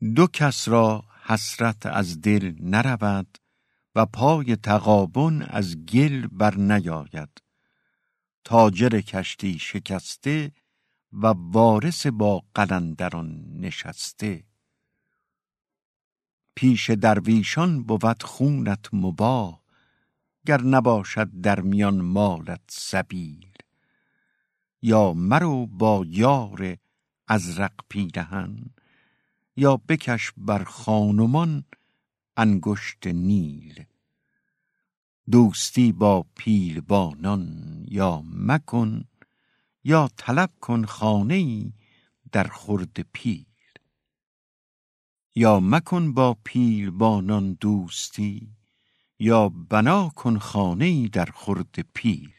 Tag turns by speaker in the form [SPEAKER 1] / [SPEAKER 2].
[SPEAKER 1] دو کس را حسرت از دل نرود و پای تغابن از گل بر نیاید. تاجر کشتی شکسته و وارث با قلندران نشسته. پیش درویشان بود خونت مباح گر نباشد در میان مالت سبیل. یا مرو با یار ازرق پیرهن یا بکش بر خان و مان انگشت نیل. دوستی با پیلبانان یا مکن یا طلب کن خانه در خورد پیل. یا مکن با پیلبانان دوستی یا بنا کن خانه در خورد پیل.